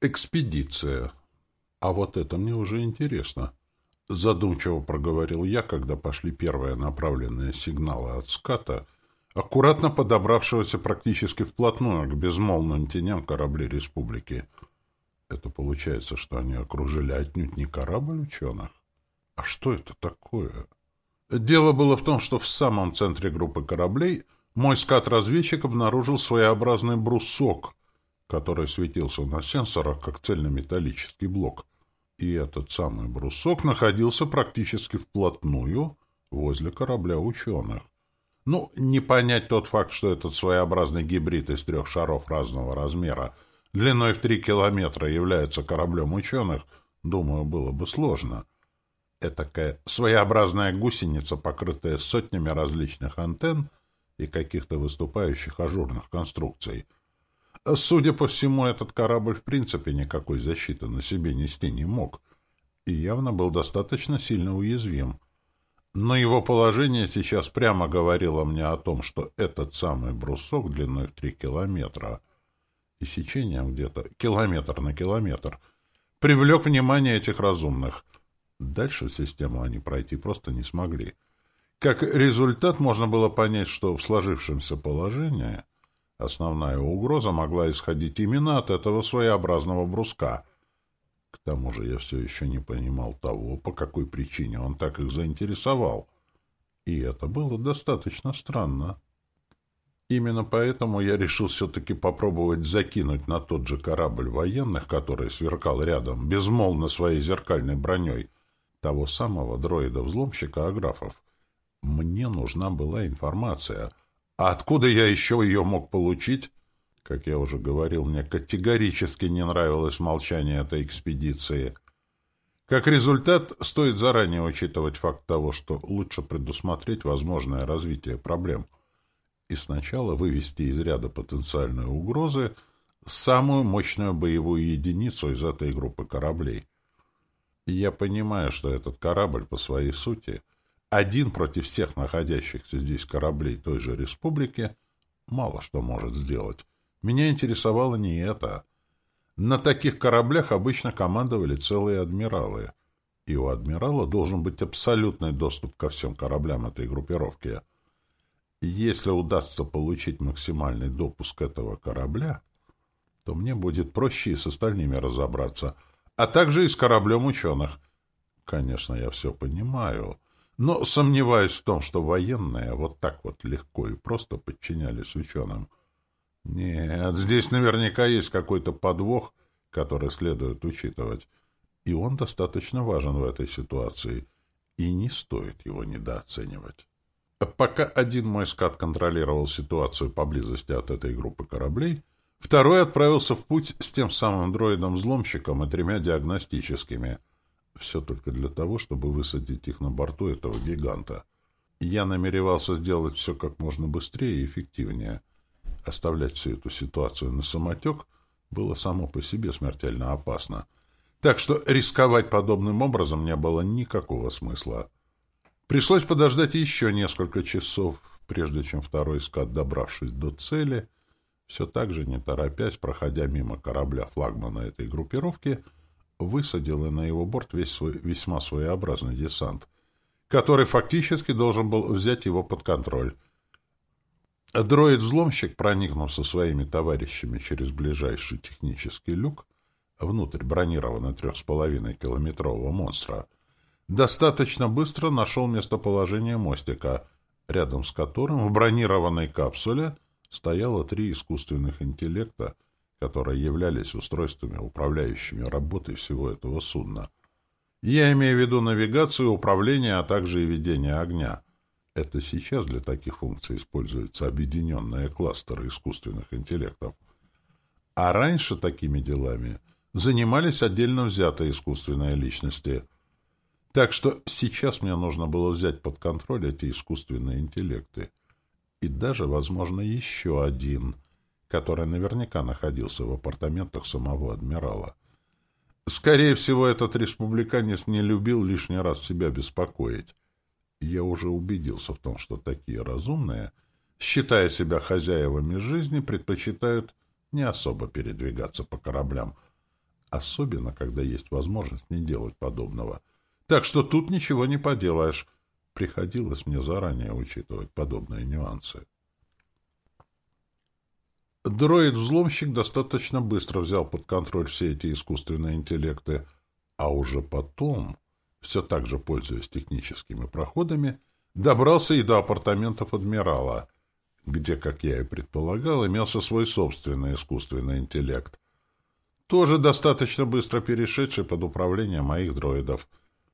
Экспедиция. А вот это мне уже интересно. Задумчиво проговорил я, когда пошли первые направленные сигналы от ската, аккуратно подобравшегося практически вплотную к безмолвным теням кораблей республики. Это получается, что они окружили отнюдь не корабль ученых? А что это такое? Дело было в том, что в самом центре группы кораблей мой скат-разведчик обнаружил своеобразный брусок, который светился на сенсорах как цельнометаллический блок. И этот самый брусок находился практически вплотную возле корабля ученых. Ну, не понять тот факт, что этот своеобразный гибрид из трех шаров разного размера длиной в три километра является кораблем ученых, думаю, было бы сложно. Этакая своеобразная гусеница, покрытая сотнями различных антенн и каких-то выступающих ажурных конструкций. Судя по всему, этот корабль в принципе никакой защиты на себе нести не мог и явно был достаточно сильно уязвим. Но его положение сейчас прямо говорило мне о том, что этот самый брусок длиной в три километра и сечением где-то километр на километр привлек внимание этих разумных — Дальше в систему они пройти просто не смогли. Как результат, можно было понять, что в сложившемся положении основная угроза могла исходить именно от этого своеобразного бруска. К тому же я все еще не понимал того, по какой причине он так их заинтересовал. И это было достаточно странно. Именно поэтому я решил все-таки попробовать закинуть на тот же корабль военных, который сверкал рядом, безмолвно своей зеркальной броней, того самого дроида-взломщика Аграфов. Мне нужна была информация. А откуда я еще ее мог получить? Как я уже говорил, мне категорически не нравилось молчание этой экспедиции. Как результат, стоит заранее учитывать факт того, что лучше предусмотреть возможное развитие проблем и сначала вывести из ряда потенциальной угрозы самую мощную боевую единицу из этой группы кораблей — я понимаю, что этот корабль по своей сути, один против всех находящихся здесь кораблей той же республики, мало что может сделать. Меня интересовало не это. На таких кораблях обычно командовали целые адмиралы. И у адмирала должен быть абсолютный доступ ко всем кораблям этой группировки. Если удастся получить максимальный допуск этого корабля, то мне будет проще и с остальными разобраться — а также и с кораблем ученых. Конечно, я все понимаю, но сомневаюсь в том, что военные вот так вот легко и просто подчинялись ученым. Нет, здесь наверняка есть какой-то подвох, который следует учитывать, и он достаточно важен в этой ситуации, и не стоит его недооценивать. Пока один мой скат контролировал ситуацию поблизости от этой группы кораблей, Второй отправился в путь с тем самым дроидом-взломщиком и тремя диагностическими. Все только для того, чтобы высадить их на борту этого гиганта. Я намеревался сделать все как можно быстрее и эффективнее. Оставлять всю эту ситуацию на самотек было само по себе смертельно опасно. Так что рисковать подобным образом не было никакого смысла. Пришлось подождать еще несколько часов, прежде чем второй скат, добравшись до цели, все так же, не торопясь, проходя мимо корабля флагмана этой группировки, высадила на его борт весь свой весьма своеобразный десант, который фактически должен был взять его под контроль. Дроид-взломщик, проникнув со своими товарищами через ближайший технический люк внутрь бронированного трех с половиной километрового монстра, достаточно быстро нашел местоположение мостика, рядом с которым в бронированной капсуле — стояло три искусственных интеллекта, которые являлись устройствами, управляющими работой всего этого судна. Я имею в виду навигацию, управление, а также и ведение огня. Это сейчас для таких функций используются объединенные кластеры искусственных интеллектов. А раньше такими делами занимались отдельно взятые искусственные личности. Так что сейчас мне нужно было взять под контроль эти искусственные интеллекты и даже, возможно, еще один, который наверняка находился в апартаментах самого адмирала. Скорее всего, этот республиканец не любил лишний раз себя беспокоить. Я уже убедился в том, что такие разумные, считая себя хозяевами жизни, предпочитают не особо передвигаться по кораблям, Особенно, когда есть возможность не делать подобного. Так что тут ничего не поделаешь. Приходилось мне заранее учитывать подобные нюансы. Дроид-взломщик достаточно быстро взял под контроль все эти искусственные интеллекты, а уже потом, все так же пользуясь техническими проходами, добрался и до апартаментов адмирала, где, как я и предполагал, имелся свой собственный искусственный интеллект, тоже достаточно быстро перешедший под управление моих дроидов,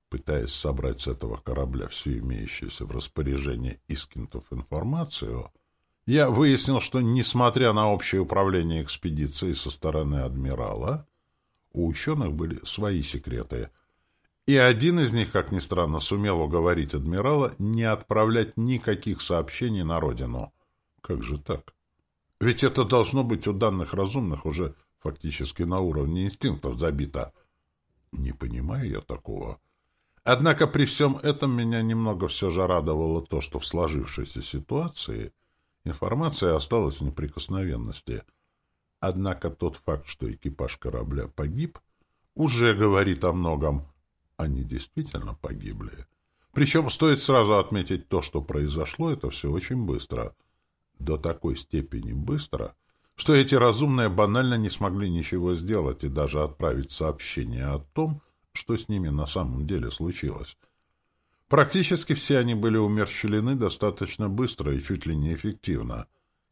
пытаясь собрать с этого корабля всю имеющуюся в распоряжении Искинтов информацию — я выяснил, что, несмотря на общее управление экспедицией со стороны адмирала, у ученых были свои секреты. И один из них, как ни странно, сумел уговорить адмирала не отправлять никаких сообщений на родину. Как же так? Ведь это должно быть у данных разумных уже фактически на уровне инстинктов забито. Не понимаю я такого. Однако при всем этом меня немного все же радовало то, что в сложившейся ситуации — Информация осталась в неприкосновенности. Однако тот факт, что экипаж корабля погиб, уже говорит о многом. Они действительно погибли. Причем стоит сразу отметить то, что произошло, это все очень быстро. До такой степени быстро, что эти разумные банально не смогли ничего сделать и даже отправить сообщение о том, что с ними на самом деле случилось. Практически все они были умерщвлены достаточно быстро и чуть ли не эффективно.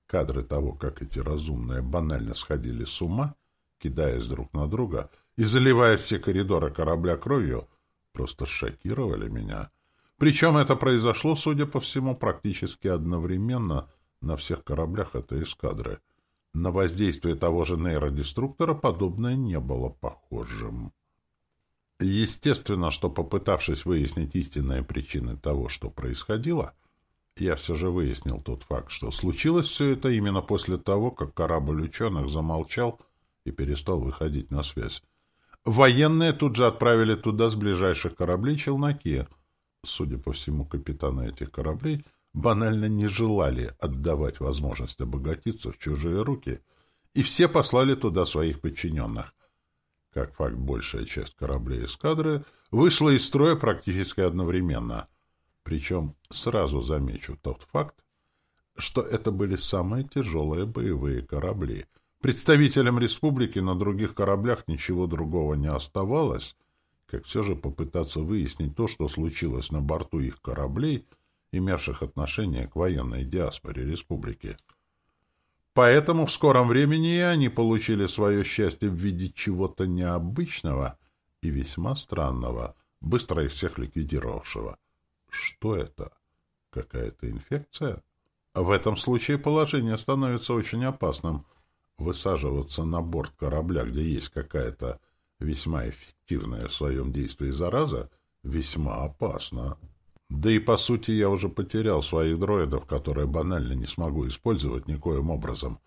Кадры того, как эти разумные банально сходили с ума, кидаясь друг на друга и заливая все коридоры корабля кровью, просто шокировали меня. Причем это произошло, судя по всему, практически одновременно на всех кораблях этой эскадры. На воздействие того же нейродеструктора подобное не было похожим. Естественно, что попытавшись выяснить истинные причины того, что происходило, я все же выяснил тот факт, что случилось все это именно после того, как корабль ученых замолчал и перестал выходить на связь. Военные тут же отправили туда с ближайших кораблей челноки. Судя по всему, капитаны этих кораблей банально не желали отдавать возможность обогатиться в чужие руки, и все послали туда своих подчиненных. Как факт, большая часть кораблей эскадры вышла из строя практически одновременно. Причем сразу замечу тот факт, что это были самые тяжелые боевые корабли. Представителям республики на других кораблях ничего другого не оставалось, как все же попытаться выяснить то, что случилось на борту их кораблей, имевших отношение к военной диаспоре республики. Поэтому в скором времени и они получили свое счастье в виде чего-то необычного и весьма странного, быстро их всех ликвидировавшего. Что это? Какая-то инфекция? В этом случае положение становится очень опасным. Высаживаться на борт корабля, где есть какая-то весьма эффективная в своем действии зараза, весьма опасно. Да и, по сути, я уже потерял своих дроидов, которые банально не смогу использовать никоим образом.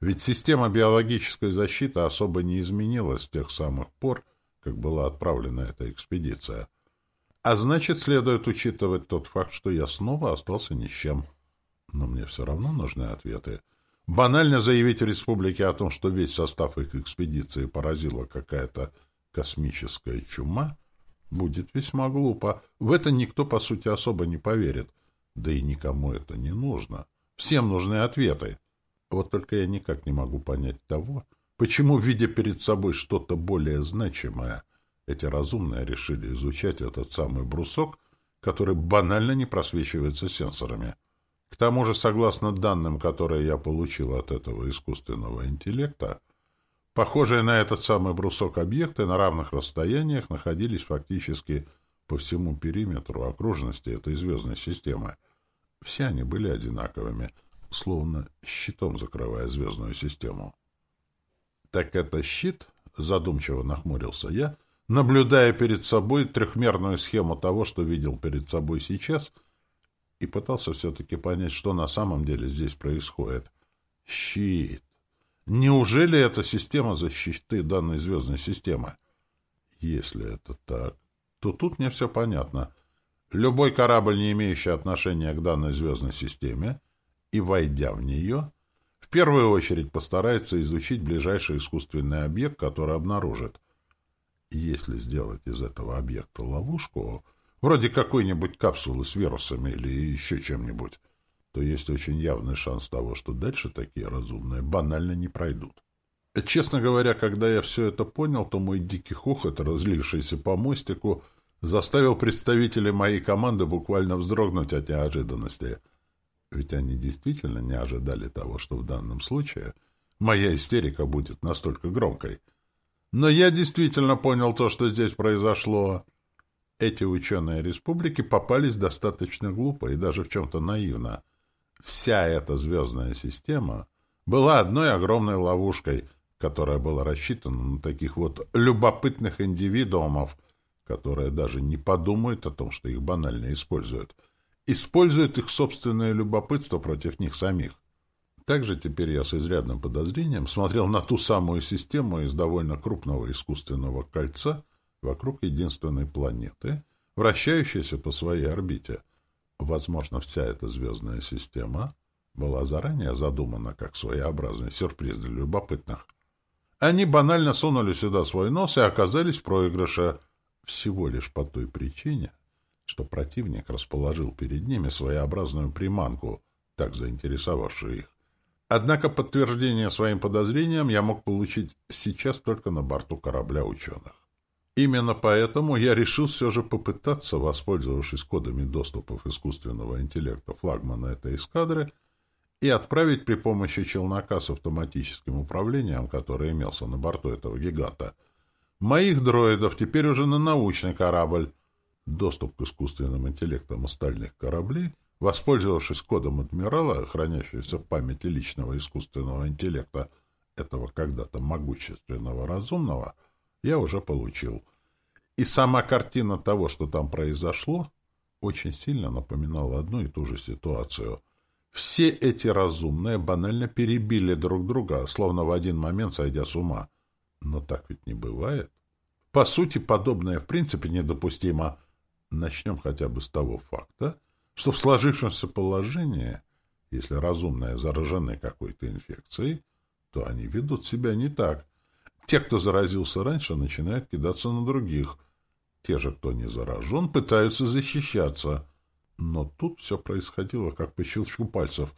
Ведь система биологической защиты особо не изменилась с тех самых пор, как была отправлена эта экспедиция. А значит, следует учитывать тот факт, что я снова остался ни с чем. Но мне все равно нужны ответы. Банально заявить в республике о том, что весь состав их экспедиции поразила какая-то космическая чума — будет весьма глупо. В это никто, по сути, особо не поверит. Да и никому это не нужно. Всем нужны ответы. Вот только я никак не могу понять того, почему, видя перед собой что-то более значимое, эти разумные решили изучать этот самый брусок, который банально не просвечивается сенсорами. К тому же, согласно данным, которые я получил от этого искусственного интеллекта, Похожие на этот самый брусок объекты на равных расстояниях находились фактически по всему периметру окружности этой звездной системы. Все они были одинаковыми, словно щитом закрывая звездную систему. «Так это щит?» — задумчиво нахмурился я, наблюдая перед собой трехмерную схему того, что видел перед собой сейчас, и пытался все-таки понять, что на самом деле здесь происходит. «Щит!» Неужели это система защиты данной звездной системы? Если это так, то тут мне все понятно. Любой корабль, не имеющий отношения к данной звездной системе, и войдя в нее, в первую очередь постарается изучить ближайший искусственный объект, который обнаружит — Если сделать из этого объекта ловушку, вроде какой-нибудь капсулы с вирусами или еще чем-нибудь, то есть очень явный шанс того, что дальше такие разумные банально не пройдут. Честно говоря, когда я все это понял, то мой дикий хохот, разлившийся по мостику, заставил представителей моей команды буквально вздрогнуть от неожиданности. Ведь они действительно не ожидали того, что в данном случае моя истерика будет настолько громкой. Но я действительно понял то, что здесь произошло. Эти ученые республики попались достаточно глупо и даже в чем-то наивно. Вся эта звездная система была одной огромной ловушкой, которая была рассчитана на таких вот любопытных индивидуумов, которые даже не подумают о том, что их банально используют. Используют их собственное любопытство против них самих. Также теперь я с изрядным подозрением смотрел на ту самую систему из довольно крупного искусственного кольца вокруг единственной планеты, вращающейся по своей орбите. Возможно, вся эта звездная система была заранее задумана как своеобразный сюрприз для любопытных. Они банально сунули сюда свой нос и оказались в проигрыше всего лишь по той причине, что противник расположил перед ними своеобразную приманку, так заинтересовавшую их. Однако подтверждение своим подозрениям я мог получить сейчас только на борту корабля ученых. Именно поэтому я решил все же попытаться, воспользовавшись кодами доступов искусственного интеллекта флагмана этой эскадры, и отправить при помощи челнока с автоматическим управлением, который имелся на борту этого гиганта, моих дроидов теперь уже на научный корабль. Доступ к искусственным интеллектам остальных кораблей, воспользовавшись кодом адмирала, хранящимся в памяти личного искусственного интеллекта этого когда-то могущественного разумного, я уже получил. И сама картина того, что там произошло, очень сильно напоминала одну и ту же ситуацию — все эти разумные банально перебили друг друга, словно в один момент сойдя с ума. Но так ведь не бывает. По сути, подобное в принципе недопустимо. Начнем хотя бы с того факта, что в сложившемся положении, если разумные заражены какой-то инфекцией, то они ведут себя не так. Те, кто заразился раньше, начинают кидаться на других. Те же, кто не заражен, пытаются защищаться — но тут все происходило как по щелчку пальцев.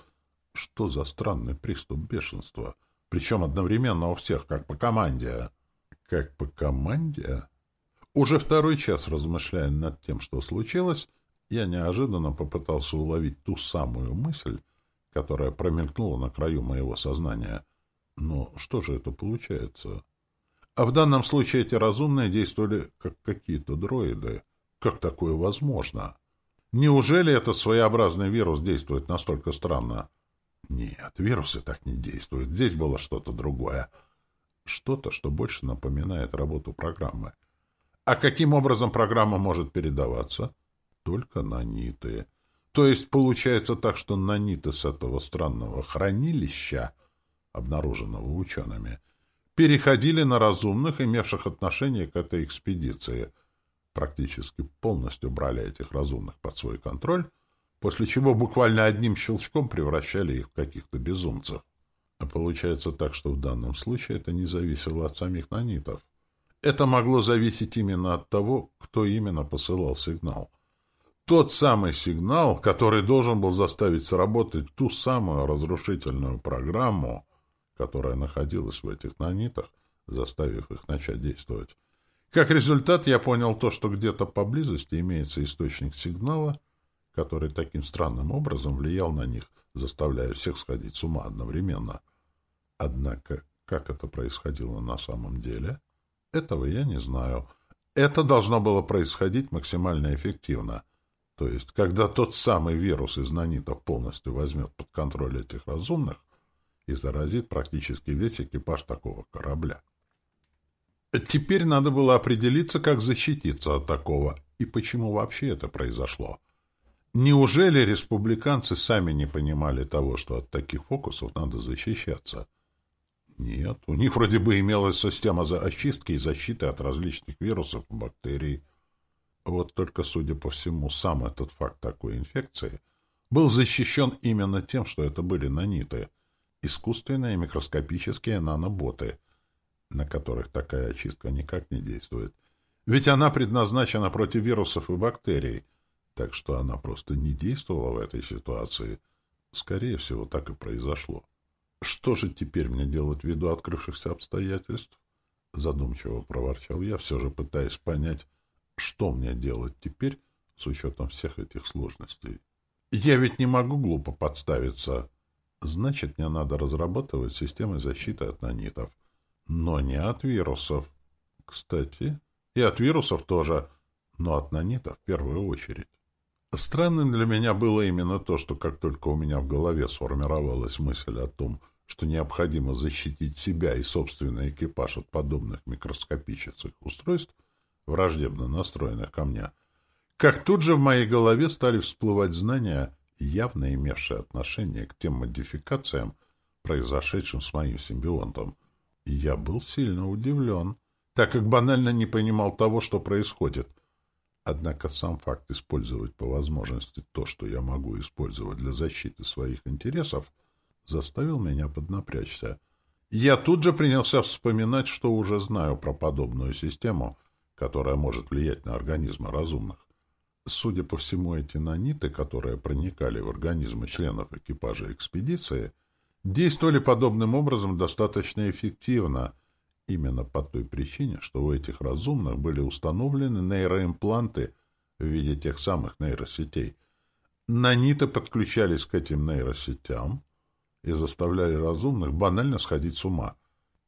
Что за странный приступ бешенства? Причем одновременно у всех, как по команде. Как по команде? Уже второй час размышляя над тем, что случилось, я неожиданно попытался уловить ту самую мысль, которая промелькнула на краю моего сознания. Но что же это получается? А в данном случае эти разумные действовали как какие-то дроиды. Как такое возможно? Неужели этот своеобразный вирус действует настолько странно? Нет, вирусы так не действуют. Здесь было что-то другое. Что-то, что больше напоминает работу программы. А каким образом программа может передаваться? Только наниты. То есть получается так, что наниты с этого странного хранилища, обнаруженного учеными, переходили на разумных, имевших отношение к этой экспедиции — практически полностью брали этих разумных под свой контроль, после чего буквально одним щелчком превращали их в каких-то безумцев. А получается так, что в данном случае это не зависело от самих нанитов. Это могло зависеть именно от того, кто именно посылал сигнал. Тот самый сигнал, который должен был заставить сработать ту самую разрушительную программу, которая находилась в этих нанитах, заставив их начать действовать. Как результат, я понял то, что где-то поблизости имеется источник сигнала, который таким странным образом влиял на них, заставляя всех сходить с ума одновременно. Однако, как это происходило на самом деле, этого я не знаю. Это должно было происходить максимально эффективно. То есть, когда тот самый вирус из нанитов полностью возьмет под контроль этих разумных и заразит практически весь экипаж такого корабля. Теперь надо было определиться, как защититься от такого, и почему вообще это произошло. Неужели республиканцы сами не понимали того, что от таких фокусов надо защищаться? Нет, у них вроде бы имелась система очистки и защиты от различных вирусов и бактерий. Вот только, судя по всему, сам этот факт такой инфекции был защищен именно тем, что это были наниты, искусственные микроскопические наноботы — на которых такая очистка никак не действует. Ведь она предназначена против вирусов и бактерий, так что она просто не действовала в этой ситуации. Скорее всего, так и произошло. Что же теперь мне делать ввиду открывшихся обстоятельств? Задумчиво проворчал я, все же пытаясь понять, что мне делать теперь с учетом всех этих сложностей. Я ведь не могу глупо подставиться. Значит, мне надо разрабатывать системы защиты от нанитов. Но не от вирусов. Кстати, и от вирусов тоже, но от нанитов в первую очередь. Странным для меня было именно то, что как только у меня в голове сформировалась мысль о том, что необходимо защитить себя и собственный экипаж от подобных микроскопических устройств, враждебно настроенных ко мне, как тут же в моей голове стали всплывать знания, явно имевшие отношение к тем модификациям, произошедшим с моим симбионтом. Я был сильно удивлен, так как банально не понимал того, что происходит. Однако сам факт использовать по возможности то, что я могу использовать для защиты своих интересов, заставил меня поднапрячься. Я тут же принялся вспоминать, что уже знаю про подобную систему, которая может влиять на организмы разумных. Судя по всему, эти наниты, которые проникали в организмы членов экипажа экспедиции, действовали подобным образом достаточно эффективно, именно по той причине, что у этих разумных были установлены нейроимпланты в виде тех самых нейросетей. Наниты подключались к этим нейросетям и заставляли разумных банально сходить с ума.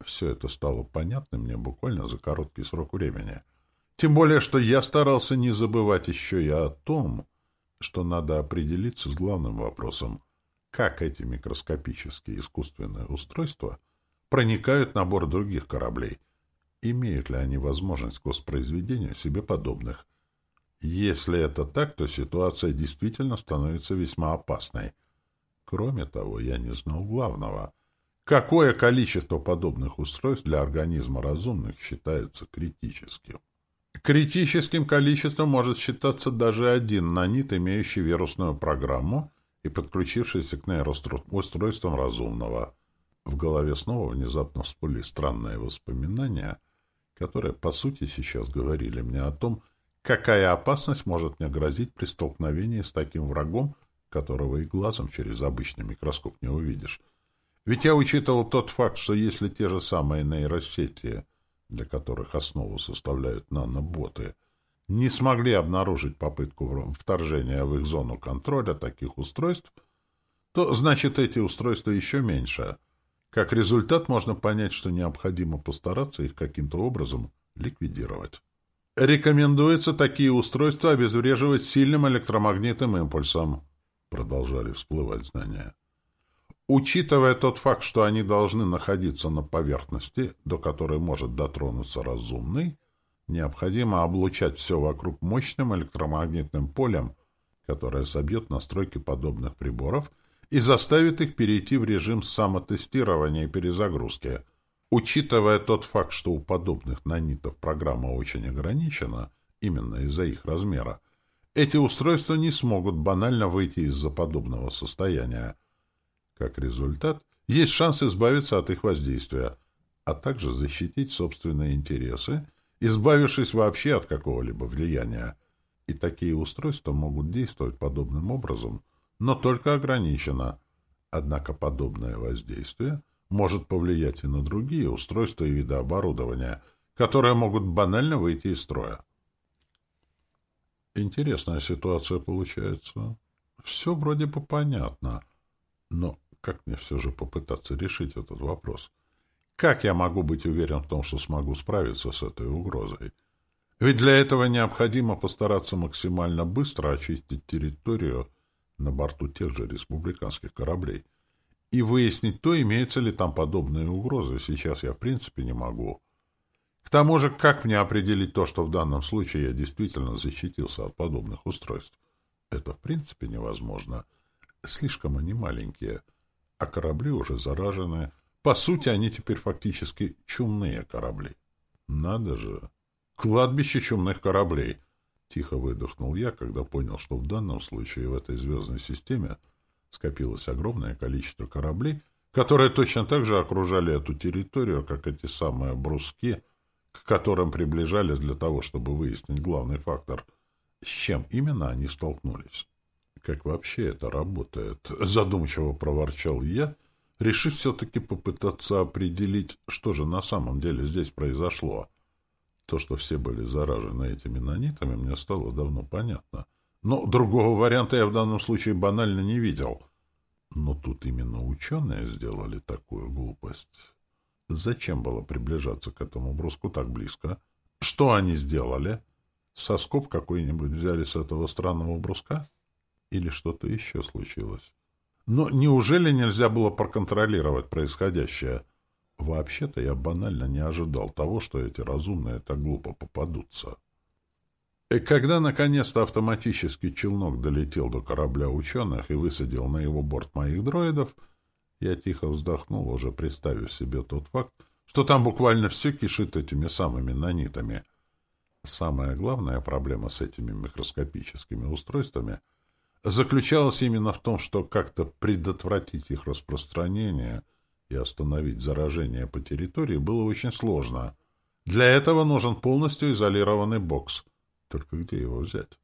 Все это стало понятно мне буквально за короткий срок времени — тем более, что я старался не забывать еще и о том, что надо определиться с главным вопросом, как эти микроскопические искусственные устройства проникают на борт других кораблей, имеют ли они возможность к воспроизведению себе подобных. Если это так, то ситуация действительно становится весьма опасной. Кроме того, я не знал главного. Какое количество подобных устройств для организма разумных считается критическим? Критическим количеством может считаться даже один нанит, имеющий вирусную программу и подключившийся к нейроустройствам разумного. В голове снова внезапно всплыли странные воспоминания, которые, по сути, сейчас говорили мне о том, какая опасность может мне грозить при столкновении с таким врагом, которого и глазом через обычный микроскоп не увидишь. Ведь я учитывал тот факт, что если те же самые нейросети — для которых основу составляют наноботы, не смогли обнаружить попытку вторжения в их зону контроля таких устройств, то значит эти устройства еще меньше. Как результат можно понять, что необходимо постараться их каким-то образом ликвидировать. Рекомендуется такие устройства обезвреживать сильным электромагнитным импульсом, продолжали всплывать знания. Учитывая тот факт, что они должны находиться на поверхности, до которой может дотронуться разумный, необходимо облучать все вокруг мощным электромагнитным полем, которое собьет настройки подобных приборов и заставит их перейти в режим самотестирования и перезагрузки. Учитывая тот факт, что у подобных нанитов программа очень ограничена, именно из-за их размера, эти устройства не смогут банально выйти из-за подобного состояния, как результат, есть шанс избавиться от их воздействия, а также защитить собственные интересы, избавившись вообще от какого-либо влияния. И такие устройства могут действовать подобным образом, но только ограниченно. Однако подобное воздействие может повлиять и на другие устройства и виды оборудования, которые могут банально выйти из строя. Интересная ситуация получается. Все вроде бы понятно, но как мне все же попытаться решить этот вопрос? Как я могу быть уверен в том, что смогу справиться с этой угрозой? Ведь для этого необходимо постараться максимально быстро очистить территорию на борту тех же республиканских кораблей. И выяснить то, имеются ли там подобные угрозы, сейчас я в принципе не могу. К тому же, как мне определить то, что в данном случае я действительно защитился от подобных устройств? Это в принципе невозможно. Слишком они маленькие — а корабли уже заражены. По сути, они теперь фактически чумные корабли. Надо же! Кладбище чумных кораблей! Тихо выдохнул я, когда понял, что в данном случае в этой звездной системе скопилось огромное количество кораблей, которые точно так же окружали эту территорию, как эти самые бруски, к которым приближались для того, чтобы выяснить главный фактор, с чем именно они столкнулись. «Как вообще это работает?» — задумчиво проворчал я, решив все-таки попытаться определить, что же на самом деле здесь произошло. То, что все были заражены этими нанитами, мне стало давно понятно. Но другого варианта я в данном случае банально не видел. Но тут именно ученые сделали такую глупость. Зачем было приближаться к этому бруску так близко? Что они сделали? Соскоб какой-нибудь взяли с этого странного бруска? Или что-то еще случилось? Но неужели нельзя было проконтролировать происходящее? Вообще-то я банально не ожидал того, что эти разумные так глупо попадутся. И когда наконец-то автоматический челнок долетел до корабля ученых и высадил на его борт моих дроидов, я тихо вздохнул, уже представив себе тот факт, что там буквально все кишит этими самыми нанитами. Самая главная проблема с этими микроскопическими устройствами заключалась именно в том, что как-то предотвратить их распространение и остановить заражение по территории было очень сложно. Для этого нужен полностью изолированный бокс. Только где его взять?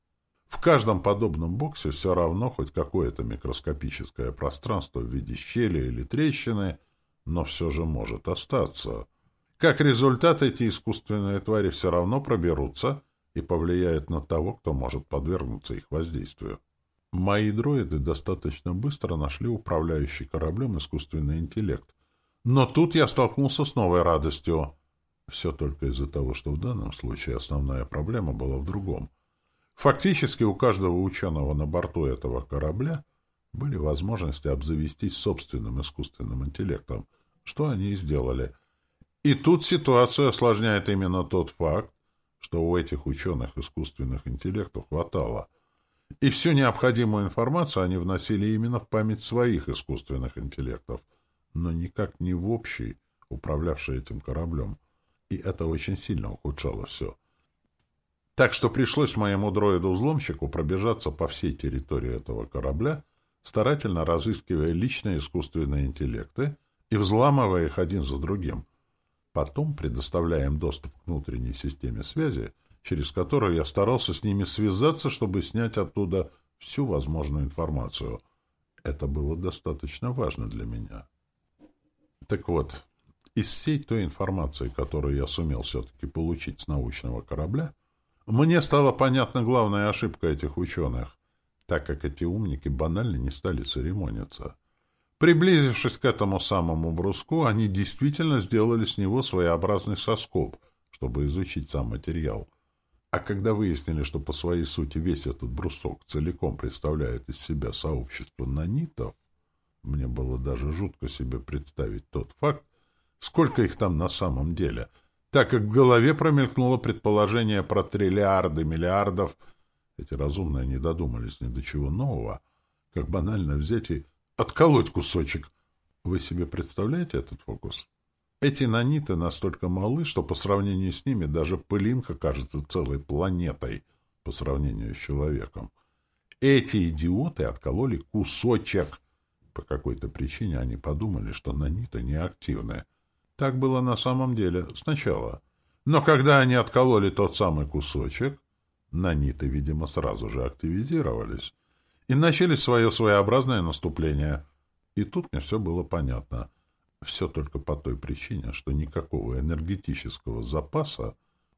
В каждом подобном боксе все равно хоть какое-то микроскопическое пространство в виде щели или трещины, но все же может остаться. Как результат, эти искусственные твари все равно проберутся и повлияют на того, кто может подвергнуться их воздействию. Мои дроиды достаточно быстро нашли управляющий кораблем искусственный интеллект. Но тут я столкнулся с новой радостью. Все только из-за того, что в данном случае основная проблема была в другом — Фактически у каждого ученого на борту этого корабля были возможности обзавестись собственным искусственным интеллектом, что они и сделали. И тут ситуацию осложняет именно тот факт, что у этих ученых искусственных интеллектов хватало. И всю необходимую информацию они вносили именно в память своих искусственных интеллектов, но никак не в общий, управлявший этим кораблем. И это очень сильно ухудшало все. Так что пришлось моему дроиду-взломщику пробежаться по всей территории этого корабля, старательно разыскивая личные искусственные интеллекты и взламывая их один за другим. Потом предоставляя им доступ к внутренней системе связи, через которую я старался с ними связаться, чтобы снять оттуда всю возможную информацию. Это было достаточно важно для меня. Так вот, из всей той информации, которую я сумел все-таки получить с научного корабля, мне стала понятна главная ошибка этих ученых, так как эти умники банально не стали церемониться. Приблизившись к этому самому бруску, они действительно сделали с него своеобразный соскоб, чтобы изучить сам материал. А когда выяснили, что по своей сути весь этот брусок целиком представляет из себя сообщество нанитов, мне было даже жутко себе представить тот факт, сколько их там на самом деле — так как в голове промелькнуло предположение про триллиарды миллиардов. Эти разумные не додумались ни до чего нового, как банально взять и отколоть кусочек. Вы себе представляете этот фокус? Эти наниты настолько малы, что по сравнению с ними даже пылинка кажется целой планетой по сравнению с человеком. Эти идиоты откололи кусочек. По какой-то причине они подумали, что наниты неактивные. Так было на самом деле сначала. Но когда они откололи тот самый кусочек, наниты, видимо, сразу же активизировались и начали свое своеобразное наступление. И тут мне все было понятно. Все только по той причине, что никакого энергетического запаса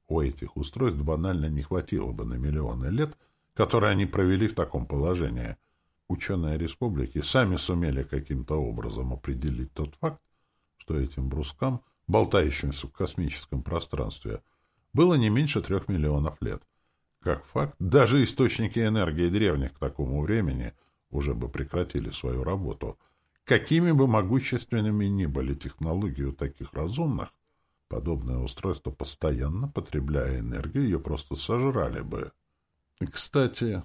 у этих устройств банально не хватило бы на миллионы лет, которые они провели в таком положении. Ученые республики сами сумели каким-то образом определить тот факт, что этим брускам, болтающимся в космическом пространстве, было не меньше трех миллионов лет. Как факт, даже источники энергии древних к такому времени уже бы прекратили свою работу. Какими бы могущественными ни были технологии у таких разумных, подобное устройство, постоянно потребляя энергию, ее просто сожрали бы. Кстати,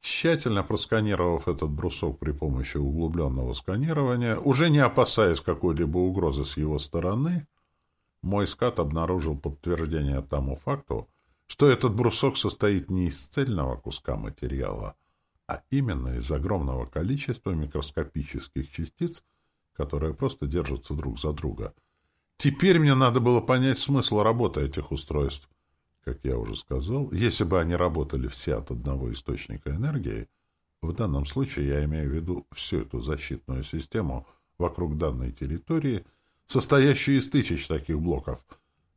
Тщательно просканировав этот брусок при помощи углубленного сканирования, уже не опасаясь какой-либо угрозы с его стороны, мой скат обнаружил подтверждение тому факту, что этот брусок состоит не из цельного куска материала, а именно из огромного количества микроскопических частиц, которые просто держатся друг за друга. Теперь мне надо было понять смысл работы этих устройств. Как я уже сказал, если бы они работали все от одного источника энергии, в данном случае я имею в виду всю эту защитную систему вокруг данной территории, состоящую из тысяч таких блоков,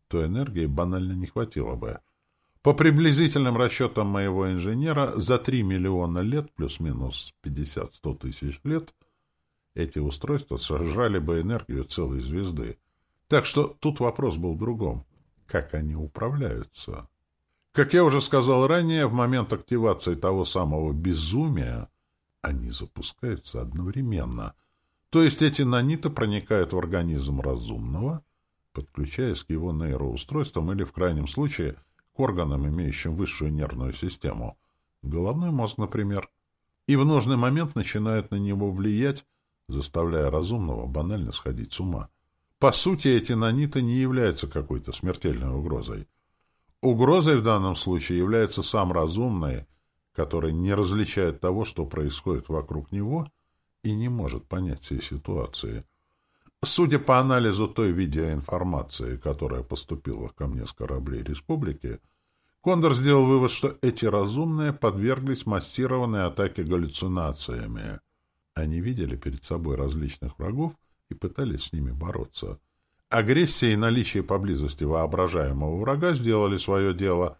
то энергии банально не хватило бы. По приблизительным расчетам моего инженера, за 3 миллиона лет, плюс-минус 50-100 тысяч лет, эти устройства сожрали бы энергию целой звезды. Так что тут вопрос был в другом. Как они управляются? Как я уже сказал ранее, в момент активации того самого безумия они запускаются одновременно. То есть эти наниты проникают в организм разумного, подключаясь к его нейроустройствам или, в крайнем случае, к органам, имеющим высшую нервную систему, головной мозг, например, и в нужный момент начинают на него влиять, заставляя разумного банально сходить с ума. По сути, эти наниты не являются какой-то смертельной угрозой. Угрозой в данном случае является сам разумный, который не различает того, что происходит вокруг него, и не может понять всей ситуации. Судя по анализу той видеоинформации, которая поступила ко мне с кораблей Республики, Кондор сделал вывод, что эти разумные подверглись массированной атаке галлюцинациями. Они видели перед собой различных врагов и пытались с ними бороться. Агрессия и наличие поблизости воображаемого врага сделали свое дело,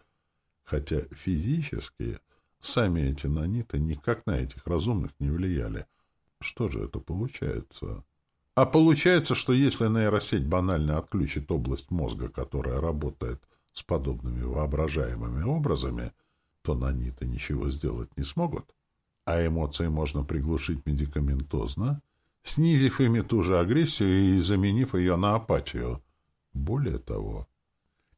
хотя физически сами эти наниты никак на этих разумных не влияли. Что же это получается? А получается, что если нейросеть банально отключит область мозга, которая работает с подобными воображаемыми образами, то наниты ничего сделать не смогут. А эмоции можно приглушить медикаментозно, снизив ими ту же агрессию и заменив ее на апатию. Более того,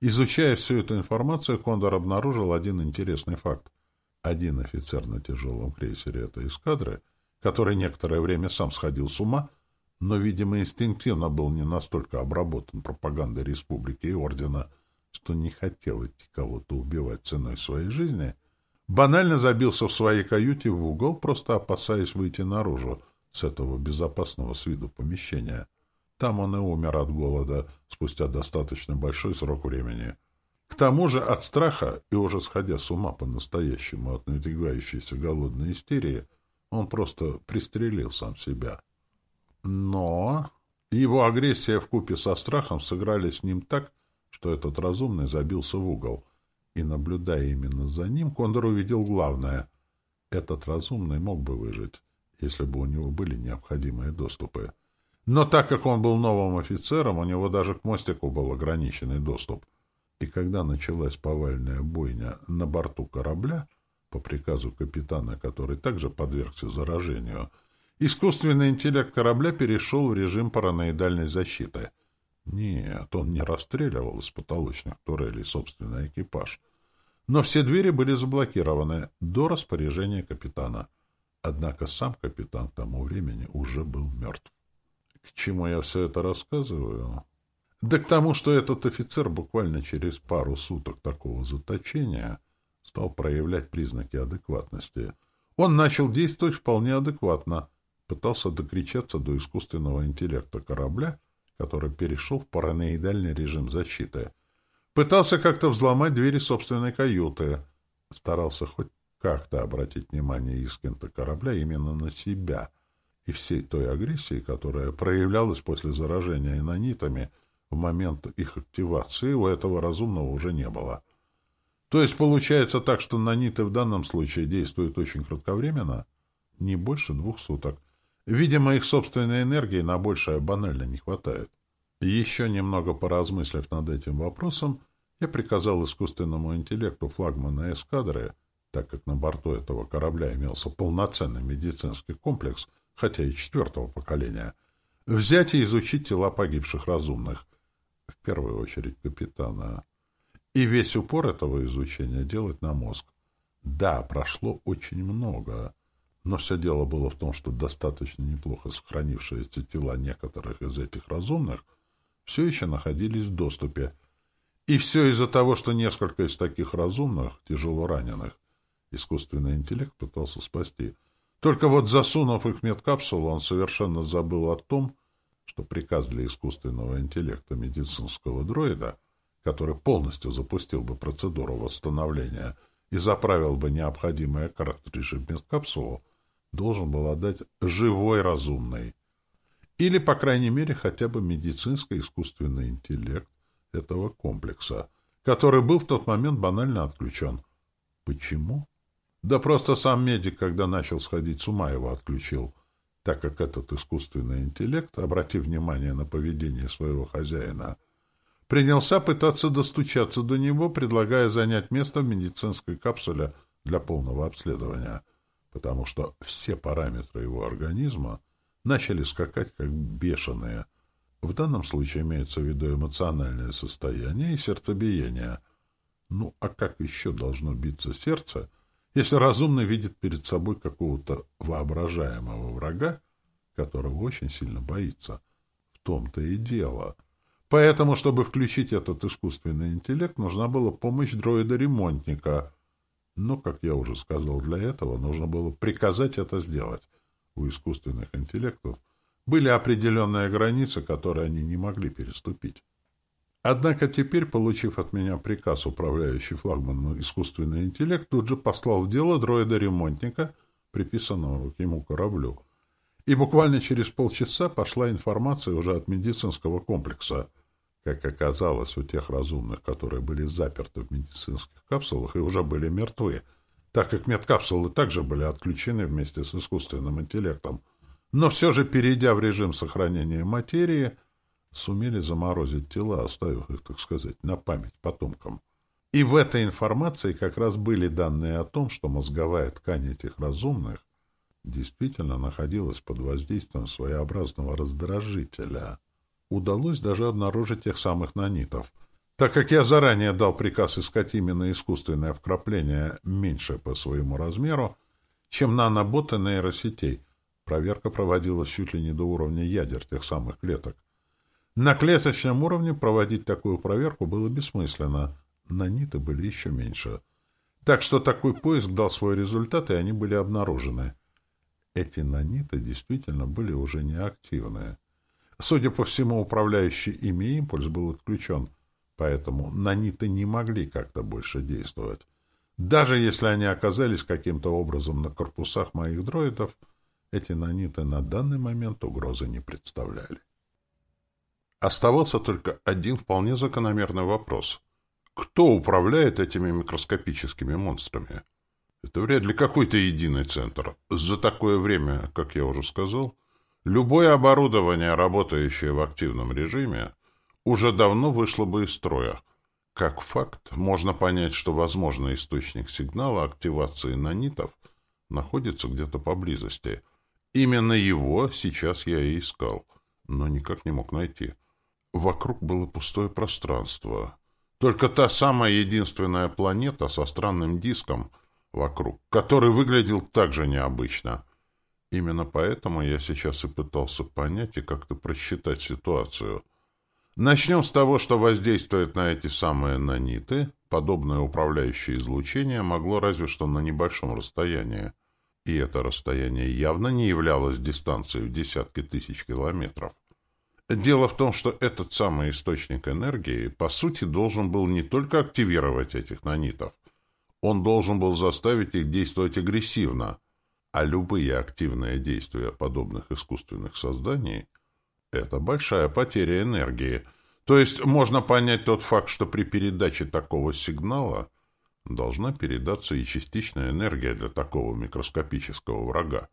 изучая всю эту информацию, Кондор обнаружил один интересный факт. Один офицер на тяжелом крейсере этой эскадры, который некоторое время сам сходил с ума, но, видимо, инстинктивно был не настолько обработан пропагандой республики и ордена, что не хотел идти кого-то убивать ценой своей жизни, банально забился в своей каюте в угол, просто опасаясь выйти наружу с этого безопасного с виду помещения. Там он и умер от голода спустя достаточно большой срок времени. К тому же от страха и уже сходя с ума по-настоящему от надвигающейся голодной истерии, он просто пристрелил сам себя. Но его агрессия вкупе со страхом сыграли с ним так, что этот разумный забился в угол. И, наблюдая именно за ним, Кондор увидел главное. Этот разумный мог бы выжить, если бы у него были необходимые доступы. Но так как он был новым офицером, у него даже к мостику был ограниченный доступ. И когда началась повальная бойня на борту корабля, по приказу капитана, который также подвергся заражению, — Искусственный интеллект корабля перешел в режим параноидальной защиты. Нет, он не расстреливал из потолочных турелей собственный экипаж. Но все двери были заблокированы до распоряжения капитана. Однако сам капитан к тому времени уже был мертв. К чему я все это рассказываю? Да к тому, что этот офицер буквально через пару суток такого заточения стал проявлять признаки адекватности. Он начал действовать вполне адекватно — пытался докричаться до искусственного интеллекта корабля, который перешел в параноидальный режим защиты. Пытался как-то взломать двери собственной каюты. Старался хоть как-то обратить внимание Искента корабля именно на себя и всей той агрессии, которая проявлялась после заражения инонитами в момент их активации, у этого разумного уже не было. То есть получается так, что наниты в данном случае действуют очень кратковременно, не больше двух суток, Видимо, их собственной энергии на большее банально не хватает. Еще немного поразмыслив над этим вопросом, я приказал искусственному интеллекту флагмана эскадры, так как на борту этого корабля имелся полноценный медицинский комплекс, хотя и четвертого поколения, взять и изучить тела погибших разумных, в первую очередь капитана, и весь упор этого изучения делать на мозг. Да, прошло очень много, но все дело было в том, что достаточно неплохо сохранившиеся тела некоторых из этих разумных все еще находились в доступе. И все из-за того, что несколько из таких разумных, тяжело раненых, искусственный интеллект пытался спасти. Только вот засунув их в медкапсулу, он совершенно забыл о том, что приказ для искусственного интеллекта медицинского дроида, который полностью запустил бы процедуру восстановления и заправил бы необходимые картриджи в медкапсулу, должен был отдать живой разумный. Или, по крайней мере, хотя бы медицинский искусственный интеллект этого комплекса, который был в тот момент банально отключен. Почему? Да просто сам медик, когда начал сходить с ума, его отключил, так как этот искусственный интеллект, обратив внимание на поведение своего хозяина, принялся пытаться достучаться до него, предлагая занять место в медицинской капсуле для полного обследования, потому что все параметры его организма начали скакать как бешеные. В данном случае имеется в виду эмоциональное состояние и сердцебиение. Ну, а как еще должно биться сердце, если разумно видит перед собой какого-то воображаемого врага, которого очень сильно боится? В том-то и дело — Поэтому, чтобы включить этот искусственный интеллект, нужна была помощь дроида-ремонтника. Но, как я уже сказал, для этого нужно было приказать это сделать. У искусственных интеллектов были определенные границы, которые они не могли переступить. Однако теперь, получив от меня приказ, управляющий флагманом искусственный интеллект, тут же послал в дело дроида-ремонтника, приписанного к ему кораблю. И буквально через полчаса пошла информация уже от медицинского комплекса. Как оказалось, у тех разумных, которые были заперты в медицинских капсулах и уже были мертвы, так как медкапсулы также были отключены вместе с искусственным интеллектом, но все же, перейдя в режим сохранения материи, сумели заморозить тела, оставив их, так сказать, на память потомкам. И в этой информации как раз были данные о том, что мозговая ткань этих разумных действительно находилась под воздействием своеобразного раздражителя. Удалось даже обнаружить тех самых нанитов. Так как я заранее дал приказ искать именно искусственное вкрапление меньше по своему размеру, чем наноботы нейросетей, проверка проводилась чуть ли не до уровня ядер тех самых клеток. На клеточном уровне проводить такую проверку было бессмысленно. Наниты были еще меньше. Так что такой поиск дал свой результат, и они были обнаружены. Эти наниты действительно были уже неактивные. Судя по всему, управляющий ими импульс был отключен, поэтому наниты не могли как-то больше действовать. Даже если они оказались каким-то образом на корпусах моих дроидов, эти наниты на данный момент угрозы не представляли. Оставался только один вполне закономерный вопрос. Кто управляет этими микроскопическими монстрами? Это вряд ли какой-то единый центр. За такое время, как я уже сказал, любое оборудование, работающее в активном режиме, уже давно вышло бы из строя. Как факт, можно понять, что возможный источник сигнала активации нанитов находится где-то поблизости. Именно его сейчас я и искал, но никак не мог найти. Вокруг было пустое пространство. Только та самая единственная планета со странным диском — вокруг, который выглядел так же необычно. Именно поэтому я сейчас и пытался понять и как-то просчитать ситуацию. Начнем с того, что воздействует на эти самые наниты. Подобное управляющее излучение могло разве что на небольшом расстоянии. И это расстояние явно не являлось дистанцией в десятки тысяч километров. Дело в том, что этот самый источник энергии, по сути, должен был не только активировать этих нанитов, он должен был заставить их действовать агрессивно, а любые активные действия подобных искусственных созданий — это большая потеря энергии. То есть можно понять тот факт, что при передаче такого сигнала должна передаться и частичная энергия для такого микроскопического врага.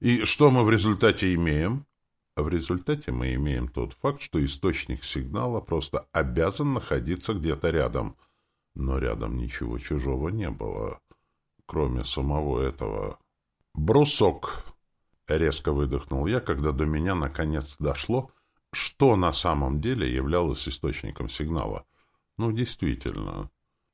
И что мы в результате имеем? В результате мы имеем тот факт, что источник сигнала просто обязан находиться где-то рядом — но рядом ничего чужого не было, кроме самого этого. «Брусок!» — резко выдохнул я, когда до меня наконец дошло, что на самом деле являлось источником сигнала. Ну, действительно.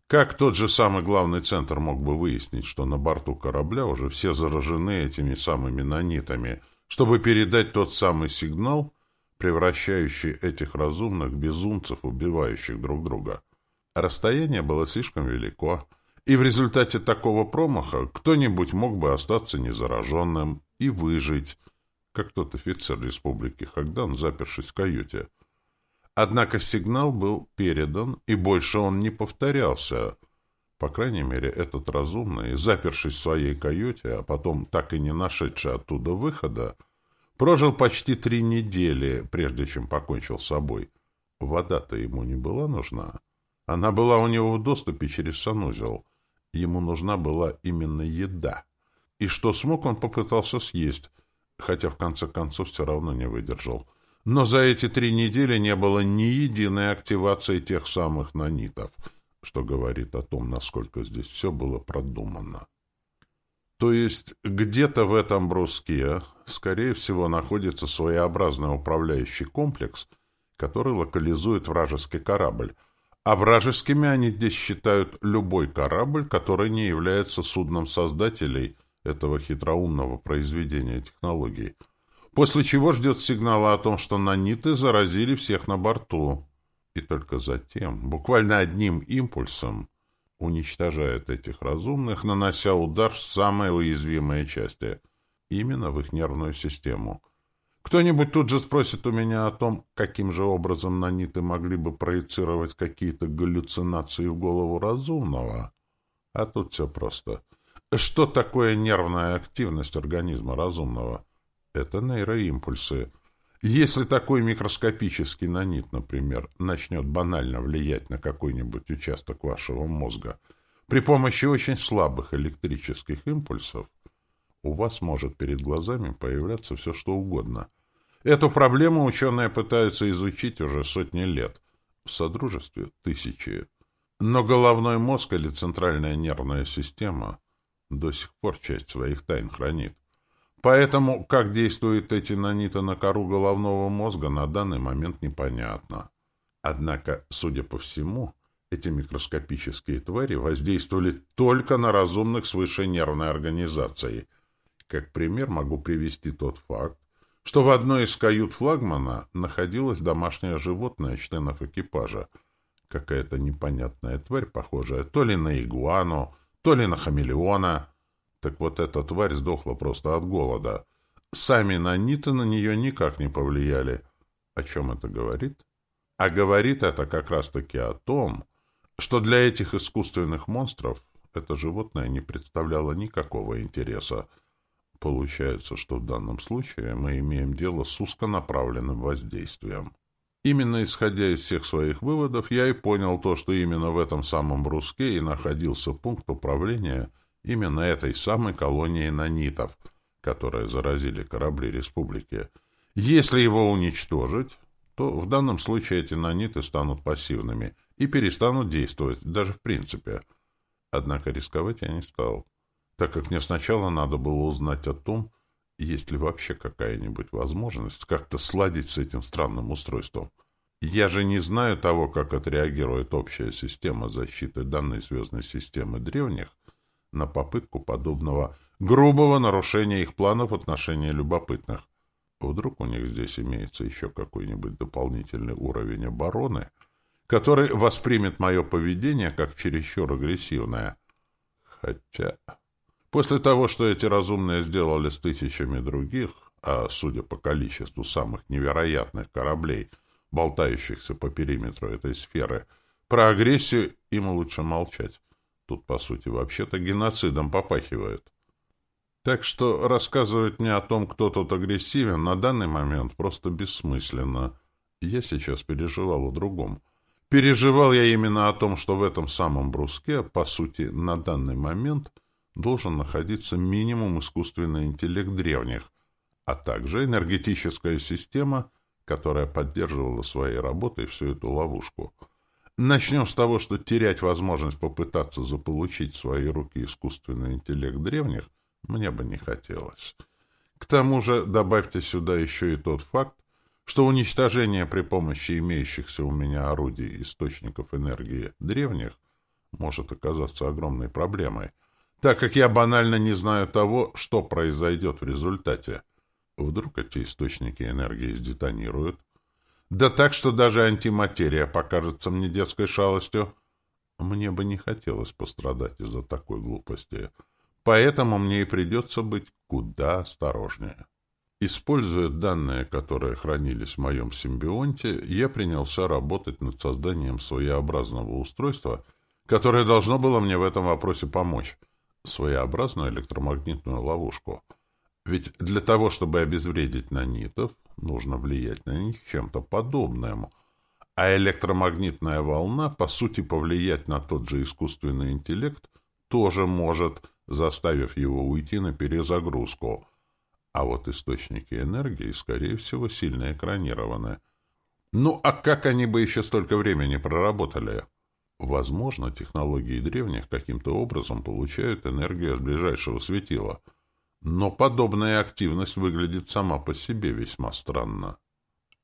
Как тот же самый главный центр мог бы выяснить, что на борту корабля уже все заражены этими самыми нанитами, чтобы передать тот самый сигнал, превращающий этих разумных безумцев, убивающих друг друга? Расстояние было слишком велико, и в результате такого промаха кто-нибудь мог бы остаться незараженным и выжить, как тот офицер республики Хагдан, запершись в каюте. Однако сигнал был передан, и больше он не повторялся. По крайней мере, этот разумный, запершись в своей каюте, а потом так и не нашедший оттуда выхода, прожил почти три недели, прежде чем покончил с собой. Вода-то ему не была нужна. Она была у него в доступе через санузел. Ему нужна была именно еда. И что смог, он попытался съесть, хотя в конце концов все равно не выдержал. Но за эти три недели не было ни единой активации тех самых нанитов, что говорит о том, насколько здесь все было продумано. То есть где-то в этом бруске, скорее всего, находится своеобразный управляющий комплекс, который локализует вражеский корабль, а вражескими они здесь считают любой корабль, который не является судном создателей этого хитроумного произведения технологий, после чего ждет сигнала о том, что наниты заразили всех на борту. И только затем, буквально одним импульсом, уничтожает этих разумных, нанося удар в самые уязвимые части, именно в их нервную систему. Кто-нибудь тут же спросит у меня о том, каким же образом наниты могли бы проецировать какие-то галлюцинации в голову разумного. А тут все просто. Что такое нервная активность организма разумного? Это нейроимпульсы. Если такой микроскопический нанит, например, начнет банально влиять на какой-нибудь участок вашего мозга при помощи очень слабых электрических импульсов, у вас может перед глазами появляться все что угодно. Эту проблему ученые пытаются изучить уже сотни лет. В Содружестве — тысячи. Но головной мозг или центральная нервная система до сих пор часть своих тайн хранит. Поэтому, как действуют эти наниты на кору головного мозга, на данный момент непонятно. Однако, судя по всему, эти микроскопические твари воздействовали только на разумных свыше нервной организации. Как пример могу привести тот факт, что в одной из кают флагмана находилось домашнее животное членов экипажа, какая-то непонятная тварь, похожая то ли на игуану, то ли на хамелеона. Так вот эта тварь сдохла просто от голода. Сами наниты на нее никак не повлияли. О чем это говорит? А говорит это как раз-таки о том, что для этих искусственных монстров это животное не представляло никакого интереса. Получается, что в данном случае мы имеем дело с узконаправленным воздействием. Именно исходя из всех своих выводов, я и понял то, что именно в этом самом бруске и находился пункт управления именно этой самой колонии нанитов, которые заразили корабли республики. Если его уничтожить, то в данном случае эти наниты станут пассивными и перестанут действовать, даже в принципе. Однако рисковать я не стал, так как мне сначала надо было узнать о том, есть ли вообще какая-нибудь возможность как-то сладить с этим странным устройством? Я же не знаю того, как отреагирует общая система защиты данной звездной системы древних на попытку подобного грубого нарушения их планов в отношении любопытных. Вдруг у них здесь имеется еще какой-нибудь дополнительный уровень обороны, который воспримет мое поведение как чересчур агрессивное. Хотя... После того, что эти разумные сделали с тысячами других, а судя по количеству самых невероятных кораблей, болтающихся по периметру этой сферы, про агрессию им лучше молчать. Тут, по сути, вообще-то геноцидом попахивает. Так что рассказывать мне о том, кто тут агрессивен, на данный момент просто бессмысленно. Я сейчас переживал о другом. Переживал я именно о том, что в этом самом бруске, по сути, на данный момент — должен находиться минимум искусственный интеллект древних, а также энергетическая система, которая поддерживала своей работой всю эту ловушку. Начнем с того, что терять возможность попытаться заполучить в свои руки искусственный интеллект древних мне бы не хотелось. К тому же добавьте сюда еще и тот факт, что уничтожение при помощи имеющихся у меня орудий источников энергии древних может оказаться огромной проблемой — так как я банально не знаю того, что произойдет в результате. Вдруг эти источники энергии сдетонируют? Да так, что даже антиматерия покажется мне детской шалостью. Мне бы не хотелось пострадать из-за такой глупости. Поэтому мне и придется быть куда осторожнее. Используя данные, которые хранились в моем симбионте, я принялся работать над созданием своеобразного устройства, которое должно было мне в этом вопросе помочь. Своеобразную электромагнитную ловушку. Ведь для того, чтобы обезвредить нанитов, нужно влиять на них чем-то подобным. А электромагнитная волна, по сути, повлиять на тот же искусственный интеллект тоже может, заставив его уйти на перезагрузку — а вот источники энергии, скорее всего, сильно экранированы. Ну, а как они бы еще столько времени проработали? Возможно, технологии древних каким-то образом получают энергию от ближайшего светила. Но подобная активность выглядит сама по себе весьма странно.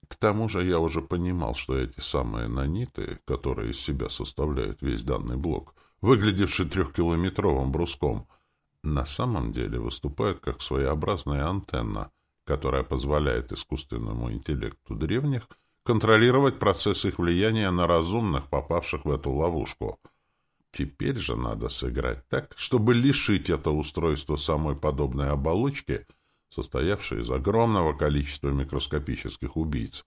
К тому же я уже понимал, что эти самые наниты, которые из себя составляют весь данный блок, выглядевший трехкилометровым бруском — на самом деле выступают как своеобразная антенна, которая позволяет искусственному интеллекту древних контролировать процесс их влияния на разумных, попавших в эту ловушку. Теперь же надо сыграть так, чтобы лишить это устройство самой подобной оболочки, состоявшей из огромного количества микроскопических убийц.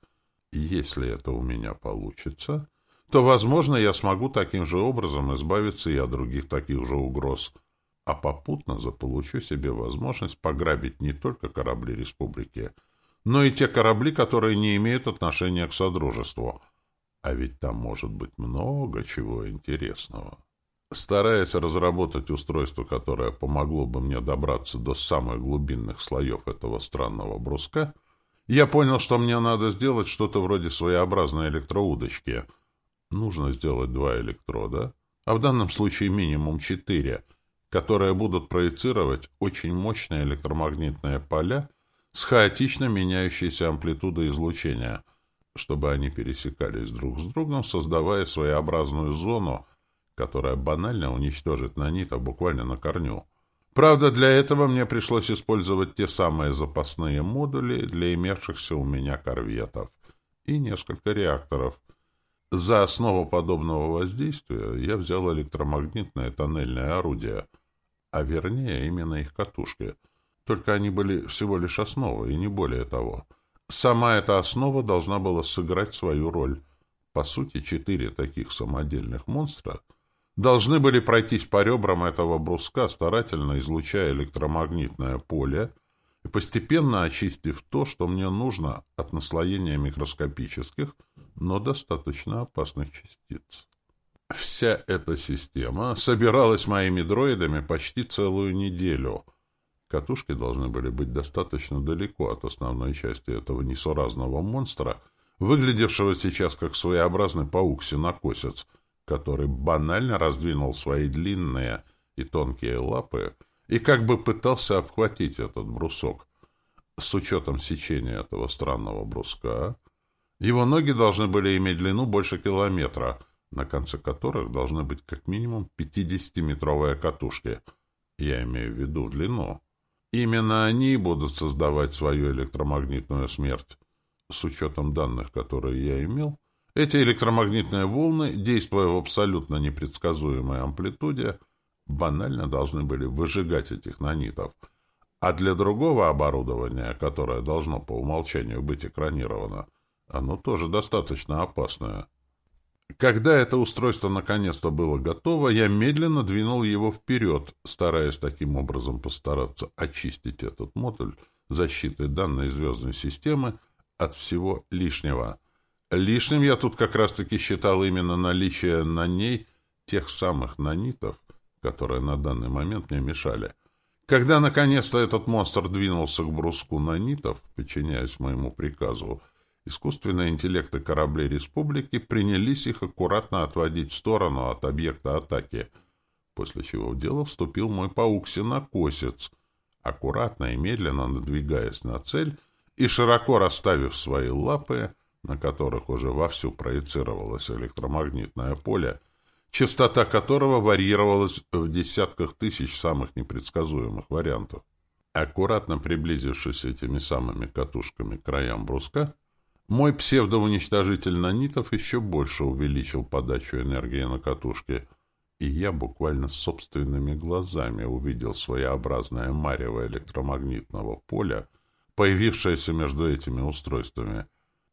Если это у меня получится, то, возможно, я смогу таким же образом избавиться и от других таких же угроз — а попутно заполучу себе возможность пограбить не только корабли республики, но и те корабли, которые не имеют отношения к Содружеству. А ведь там может быть много чего интересного. Стараясь разработать устройство, которое помогло бы мне добраться до самых глубинных слоев этого странного бруска, я понял, что мне надо сделать что-то вроде своеобразной электроудочки. Нужно сделать два электрода, а в данном случае минимум четыре — которые будут проецировать очень мощные электромагнитные поля с хаотично меняющейся амплитудой излучения, чтобы они пересекались друг с другом, создавая своеобразную зону, которая банально уничтожит нанита буквально на корню. Правда, для этого мне пришлось использовать те самые запасные модули для имевшихся у меня корветов и несколько реакторов. За основу подобного воздействия я взял электромагнитное тоннельное орудие — а вернее именно их катушки. Только они были всего лишь основой, и не более того. Сама эта основа должна была сыграть свою роль. По сути, четыре таких самодельных монстра должны были пройтись по ребрам этого бруска, старательно излучая электромагнитное поле и постепенно очистив то, что мне нужно от наслоения микроскопических, но достаточно опасных частиц. Вся эта система собиралась моими дроидами почти целую неделю. Катушки должны были быть достаточно далеко от основной части этого несуразного монстра, выглядевшего сейчас как своеобразный паук-синокосец, который банально раздвинул свои длинные и тонкие лапы и как бы пытался обхватить этот брусок. С учетом сечения этого странного бруска, его ноги должны были иметь длину больше километра — на конце которых должны быть как минимум 50-метровые катушки. Я имею в виду длину. Именно они будут создавать свою электромагнитную смерть. С учетом данных, которые я имел, эти электромагнитные волны, действуя в абсолютно непредсказуемой амплитуде, банально должны были выжигать этих нанитов. А для другого оборудования, которое должно по умолчанию быть экранировано, оно тоже достаточно опасное. Когда это устройство наконец-то было готово, я медленно двинул его вперед, стараясь таким образом постараться очистить этот модуль защиты данной звездной системы от всего лишнего. Лишним я тут как раз-таки считал именно наличие на ней тех самых нанитов, которые на данный момент мне мешали. Когда наконец-то этот монстр двинулся к бруску нанитов, подчиняясь моему приказу, Искусственные интеллекты кораблей республики принялись их аккуратно отводить в сторону от объекта атаки, после чего в дело вступил мой паук-синокосец, аккуратно и медленно надвигаясь на цель и широко расставив свои лапы, на которых уже вовсю проецировалось электромагнитное поле, частота которого варьировалась в десятках тысяч самых непредсказуемых вариантов. Аккуратно приблизившись этими самыми катушками к краям бруска, мой псевдоуничтожитель нанитов еще больше увеличил подачу энергии на катушке, и я буквально собственными глазами увидел своеобразное марево электромагнитного поля, появившееся между этими устройствами.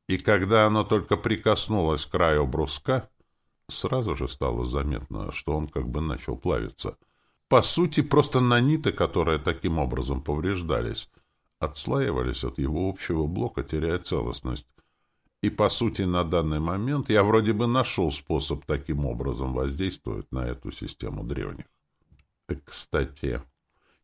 И когда оно только прикоснулось к краю бруска, сразу же стало заметно, что он как бы начал плавиться. По сути, просто наниты, которые таким образом повреждались, отслаивались от его общего блока, теряя целостность. И, по сути, на данный момент я вроде бы нашел способ таким образом воздействовать на эту систему древних. Кстати,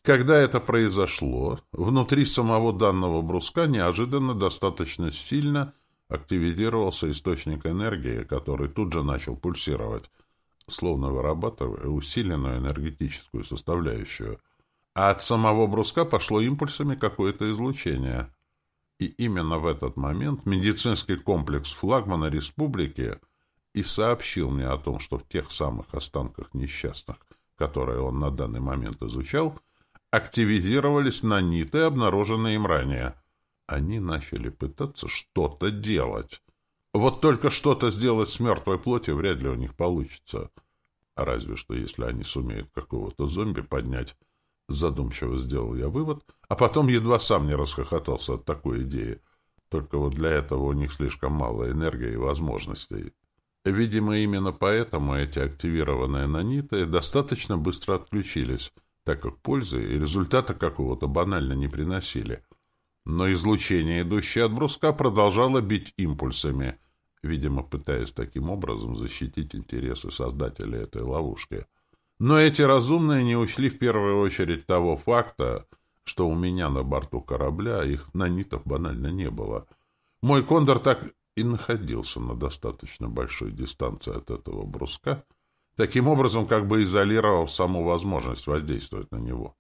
когда это произошло, внутри самого данного бруска неожиданно достаточно сильно активизировался источник энергии, который тут же начал пульсировать, словно вырабатывая усиленную энергетическую составляющую. А от самого бруска пошло импульсами какое-то излучение — и именно в этот момент медицинский комплекс флагмана республики и сообщил мне о том, что в тех самых останках несчастных, которые он на данный момент изучал, активизировались наниты, обнаруженные им ранее. Они начали пытаться что-то делать. Вот только что-то сделать с мертвой плоти вряд ли у них получится. Разве что если они сумеют какого-то зомби поднять, Задумчиво сделал я вывод, а потом едва сам не расхохотался от такой идеи. Только вот для этого у них слишком мало энергии и возможностей. Видимо, именно поэтому эти активированные наниты достаточно быстро отключились, так как пользы и результата какого-то банально не приносили. Но излучение, идущее от бруска, продолжало бить импульсами, видимо, пытаясь таким образом защитить интересы создателей этой ловушки. Но эти разумные не учли в первую очередь того факта, что у меня на борту корабля их нанитов банально не было. Мой кондор так и находился на достаточно большой дистанции от этого бруска, таким образом как бы изолировав саму возможность воздействовать на него.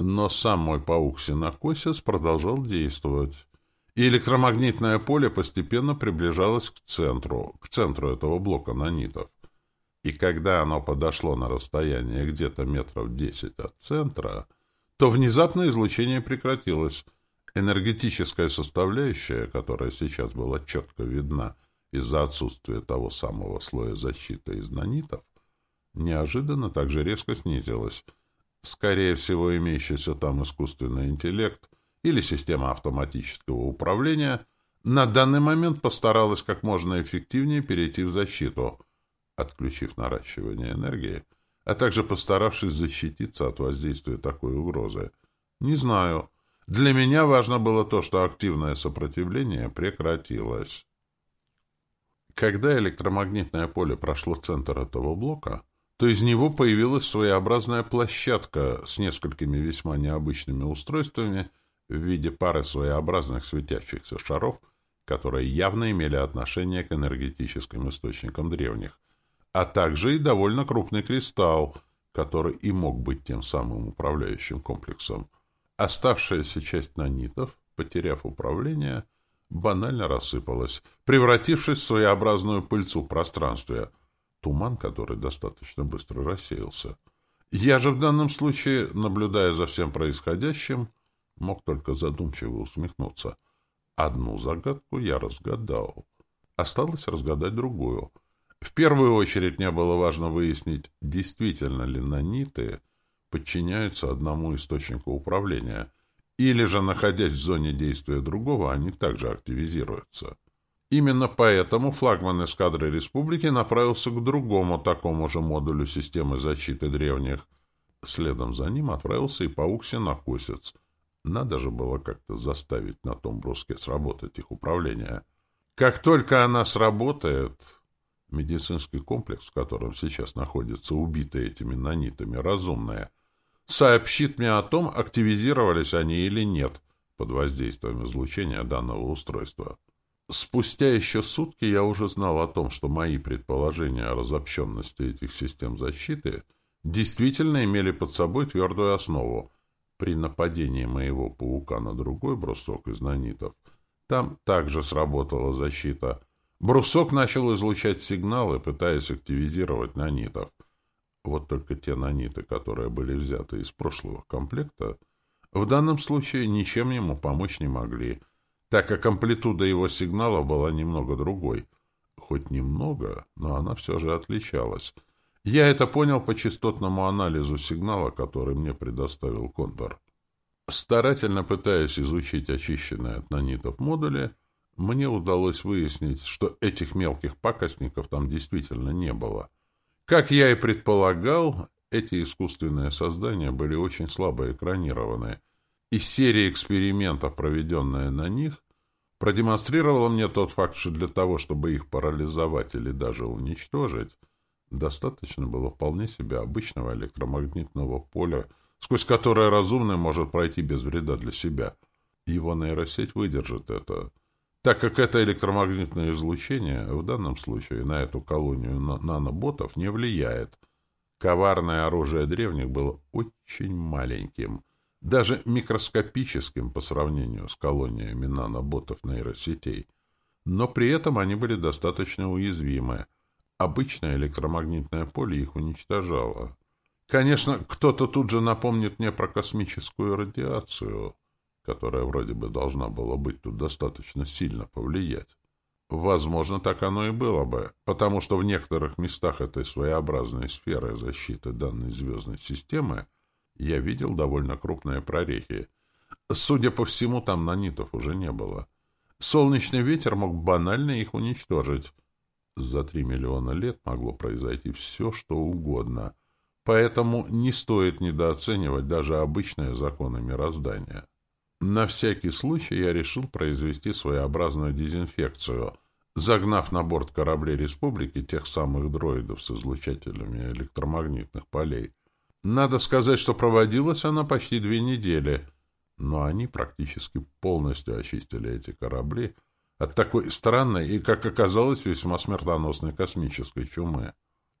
Но сам мой паук-синокосец продолжал действовать, и электромагнитное поле постепенно приближалось к центру, к центру этого блока нанитов и когда оно подошло на расстояние где-то метров десять от центра, то внезапно излучение прекратилось. Энергетическая составляющая, которая сейчас была четко видна из-за отсутствия того самого слоя защиты из нанитов, неожиданно также резко снизилась. Скорее всего, имеющийся там искусственный интеллект или система автоматического управления на данный момент постаралась как можно эффективнее перейти в защиту — отключив наращивание энергии, а также постаравшись защититься от воздействия такой угрозы. Не знаю. Для меня важно было то, что активное сопротивление прекратилось. Когда электромагнитное поле прошло центр этого блока, то из него появилась своеобразная площадка с несколькими весьма необычными устройствами в виде пары своеобразных светящихся шаров, которые явно имели отношение к энергетическим источникам древних, а также и довольно крупный кристалл, который и мог быть тем самым управляющим комплексом. Оставшаяся часть нанитов, потеряв управление, банально рассыпалась, превратившись в своеобразную пыльцу в пространстве, туман, который достаточно быстро рассеялся. Я же в данном случае, наблюдая за всем происходящим, мог только задумчиво усмехнуться. Одну загадку я разгадал. Осталось разгадать другую — в первую очередь мне было важно выяснить, действительно ли наниты подчиняются одному источнику управления, или же, находясь в зоне действия другого, они также активизируются. Именно поэтому флагман эскадры республики направился к другому такому же модулю системы защиты древних. Следом за ним отправился и паук-сенокосец. Надо же было как-то заставить на том бруске сработать их управление. Как только она сработает, Медицинский комплекс, в котором сейчас находится убитая этими нанитами разумная, сообщит мне о том, активизировались они или нет под воздействием излучения данного устройства. Спустя еще сутки я уже знал о том, что мои предположения о разобщенности этих систем защиты действительно имели под собой твердую основу. При нападении моего паука на другой брусок из нанитов там также сработала защита — Брусок начал излучать сигналы, пытаясь активизировать нанитов. Вот только те наниты, которые были взяты из прошлого комплекта, в данном случае ничем ему помочь не могли, так как амплитуда его сигнала была немного другой. Хоть немного, но она все же отличалась. Я это понял по частотному анализу сигнала, который мне предоставил Кондор. Старательно пытаясь изучить очищенные от нанитов модули, мне удалось выяснить, что этих мелких пакостников там действительно не было. Как я и предполагал, эти искусственные создания были очень слабо экранированы, и серия экспериментов, проведенная на них, продемонстрировала мне тот факт, что для того, чтобы их парализовать или даже уничтожить, достаточно было вполне себе обычного электромагнитного поля, сквозь которое разумный может пройти без вреда для себя. Его нейросеть выдержит это, так как это электромагнитное излучение в данном случае на эту колонию наноботов не влияет. Коварное оружие древних было очень маленьким, даже микроскопическим по сравнению с колониями наноботов нейросетей. Но при этом они были достаточно уязвимы. Обычное электромагнитное поле их уничтожало. Конечно, кто-то тут же напомнит мне про космическую радиацию, которая вроде бы должна была быть тут достаточно сильно повлиять. Возможно, так оно и было бы, потому что в некоторых местах этой своеобразной сферы защиты данной звездной системы я видел довольно крупные прорехи. Судя по всему, там нанитов уже не было. Солнечный ветер мог банально их уничтожить. За три миллиона лет могло произойти все, что угодно. Поэтому не стоит недооценивать даже обычные законы мироздания. На всякий случай я решил произвести своеобразную дезинфекцию, загнав на борт кораблей Республики тех самых дроидов с излучателями электромагнитных полей. Надо сказать, что проводилась она почти две недели, но они практически полностью очистили эти корабли от такой странной и, как оказалось, весьма смертоносной космической чумы.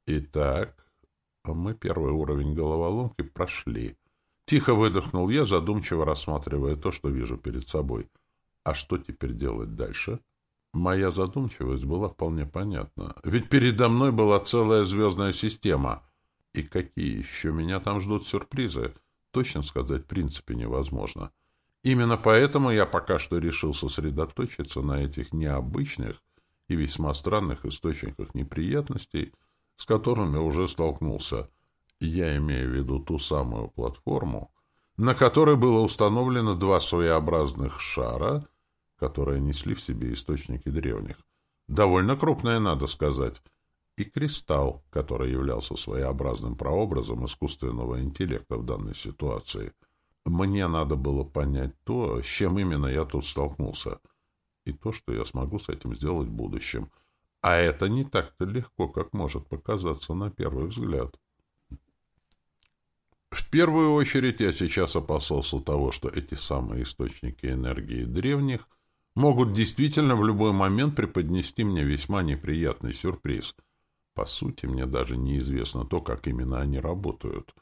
Итак, мы первый уровень головоломки прошли. Тихо выдохнул я, задумчиво рассматривая то, что вижу перед собой. А что теперь делать дальше? Моя задумчивость была вполне понятна. Ведь передо мной была целая звездная система — и какие еще меня там ждут сюрпризы, точно сказать в принципе невозможно. Именно поэтому я пока что решил сосредоточиться на этих необычных и весьма странных источниках неприятностей, с которыми уже столкнулся. Я имею в виду ту самую платформу, на которой было установлено два своеобразных шара, которые несли в себе источники древних. Довольно крупные, надо сказать и кристалл, который являлся своеобразным прообразом искусственного интеллекта в данной ситуации. Мне надо было понять то, с чем именно я тут столкнулся, и то, что я смогу с этим сделать в будущем. А это не так-то легко, как может показаться на первый взгляд. В первую очередь я сейчас опасался того, что эти самые источники энергии древних могут действительно в любой момент преподнести мне весьма неприятный сюрприз — по сути, мне даже неизвестно то, как именно они работают.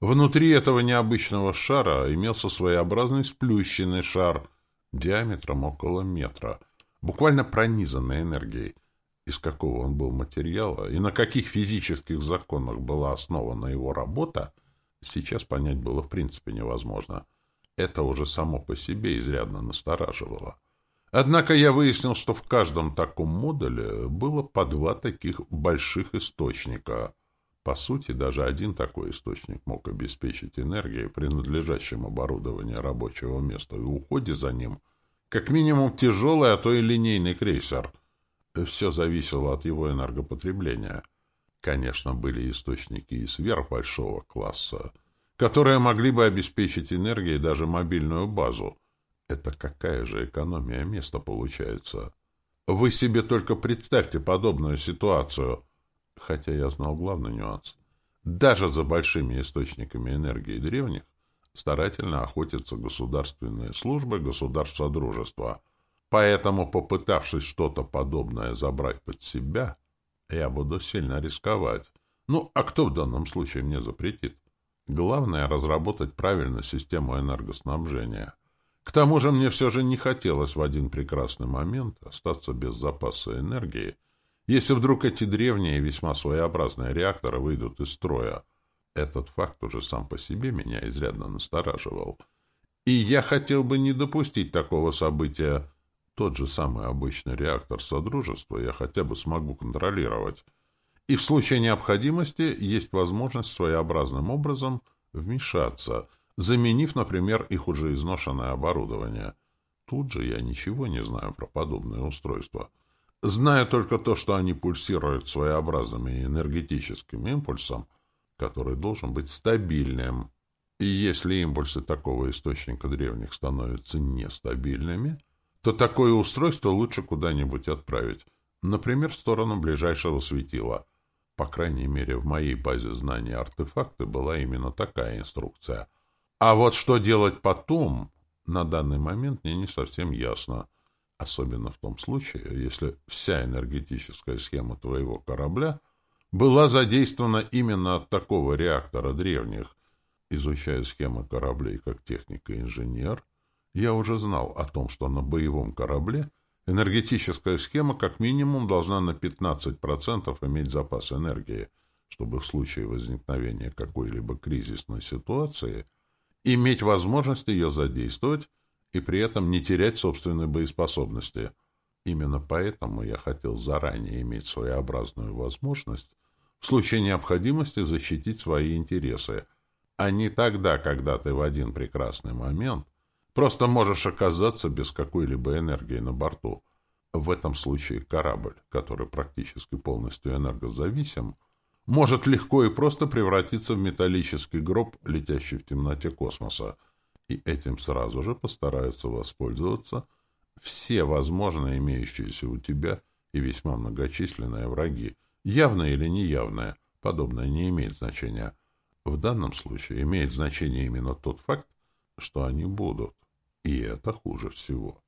Внутри этого необычного шара имелся своеобразный сплющенный шар диаметром около метра, буквально пронизанной энергией. Из какого он был материала и на каких физических законах была основана его работа, сейчас понять было в принципе невозможно. Это уже само по себе изрядно настораживало. Однако я выяснил, что в каждом таком модуле было по два таких больших источника. По сути, даже один такой источник мог обеспечить энергией при надлежащем оборудовании рабочего места и уходе за ним как минимум тяжелый, а то и линейный крейсер. Все зависело от его энергопотребления. Конечно, были источники и сверхбольшого класса, которые могли бы обеспечить энергией даже мобильную базу — это какая же экономия места получается? Вы себе только представьте подобную ситуацию. Хотя я знал главный нюанс. Даже за большими источниками энергии древних старательно охотятся государственные службы государства-дружества. Поэтому, попытавшись что-то подобное забрать под себя, я буду сильно рисковать. Ну, а кто в данном случае мне запретит? Главное — разработать правильную систему энергоснабжения — к тому же мне все же не хотелось в один прекрасный момент остаться без запаса энергии, если вдруг эти древние весьма своеобразные реакторы выйдут из строя. Этот факт уже сам по себе меня изрядно настораживал. И я хотел бы не допустить такого события. Тот же самый обычный реактор Содружества я хотя бы смогу контролировать. И в случае необходимости есть возможность своеобразным образом вмешаться — заменив, например, их уже изношенное оборудование. Тут же я ничего не знаю про подобные устройства. Знаю только то, что они пульсируют своеобразным энергетическим импульсом, который должен быть стабильным. И если импульсы такого источника древних становятся нестабильными, то такое устройство лучше куда-нибудь отправить, например, в сторону ближайшего светила. По крайней мере, в моей базе знаний артефакты была именно такая инструкция. А вот что делать потом, на данный момент мне не совсем ясно. Особенно в том случае, если вся энергетическая схема твоего корабля была задействована именно от такого реактора древних. Изучая схемы кораблей как техник и инженер, я уже знал о том, что на боевом корабле энергетическая схема как минимум должна на 15% иметь запас энергии, чтобы в случае возникновения какой-либо кризисной ситуации иметь возможность ее задействовать и при этом не терять собственной боеспособности. Именно поэтому я хотел заранее иметь своеобразную возможность в случае необходимости защитить свои интересы, а не тогда, когда ты в один прекрасный момент просто можешь оказаться без какой-либо энергии на борту. В этом случае корабль, который практически полностью энергозависим, может легко и просто превратиться в металлический гроб, летящий в темноте космоса, и этим сразу же постараются воспользоваться все возможные имеющиеся у тебя и весьма многочисленные враги, явное или неявное, подобное не имеет значения. В данном случае имеет значение именно тот факт, что они будут. И это хуже всего.